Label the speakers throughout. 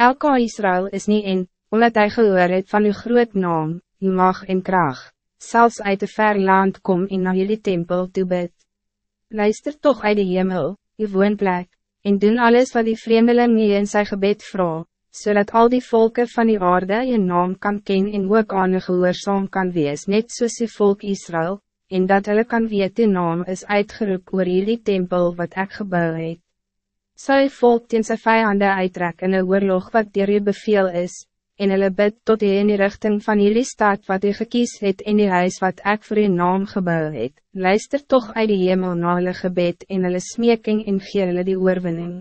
Speaker 1: Elke Israël is niet in, omdat hij gehoor het van uw groot naam, uw mag en kracht, zelfs uit de ver land kom en naar jullie tempel toe bid. Luister toch uit de hemel, uw woonplek, en doen alles wat die vreemdeling nie in sy gebed vraag, zodat al die volken van die aarde je naam kan ken en ook aan een gehoorzaam kan wees, net soos die volk Israël, en dat hulle kan weet die naam is uitgeroep oor jullie tempel wat ek gebouw het. Sal die volk teen sy vijanden uittrek in een oorlog wat dier je beveel is, en hulle bid tot hy in die richting van jullie staat wat hy gekies het in die huis wat ik voor uw naam gebouw het, luister toch uit die hemel na hulle gebed en hulle smeking en gee hulle die oorwinning.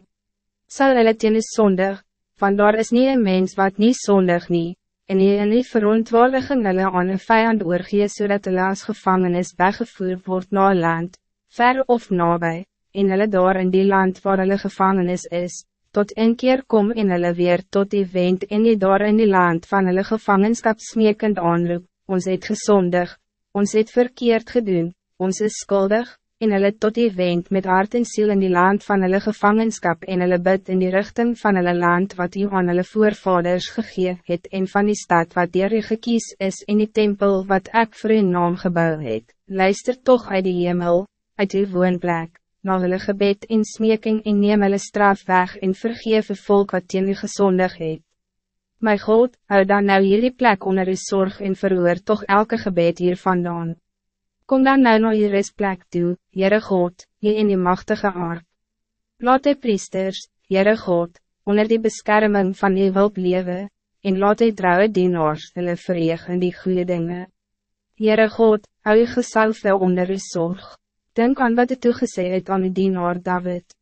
Speaker 1: Sal hulle teen die sondig, want daar is niet een mens wat niet zondig nie, en hy in die verontwaardiging hulle aan een vijand oorgee so dat hulle as gevangenis weggevoerd wordt naar land, ver of nabij, en hulle daar in die land waar hulle gevangenis is, tot een keer kom en hulle weer tot die wend en die daar in die land van hulle gevangenskap smekend aanroep, ons het gezondig, ons het verkeerd gedoen, ons is skuldig, en hulle tot die wend met hart en ziel in die land van hulle gevangenskap en hulle bid in die richting van hulle land wat u aan hulle voorvaders gegee het en van die stad wat dier u gekies is in die tempel wat ek voor uw naam gebouw het, luister toch uit die hemel, uit uw woonplek na hulle gebed en smeking en neem hulle straf weg en vergeef een volk wat teen u gezondig het. My God, hou dan nou jullie plek onder uw zorg en verhoor toch elke gebed hier vandaan. Kom dan nou naar je restplek toe, Jere God, je in die machtige ark. Laat die priesters, Jere God, onder die bescherming van die hulp lewe, en laat die trouwe dienaars hulle verreeg in die goede dingen. Jere God, hou je gesalfde onder uw zorg. Denk aan wat het toegesê het aan die dienaar David.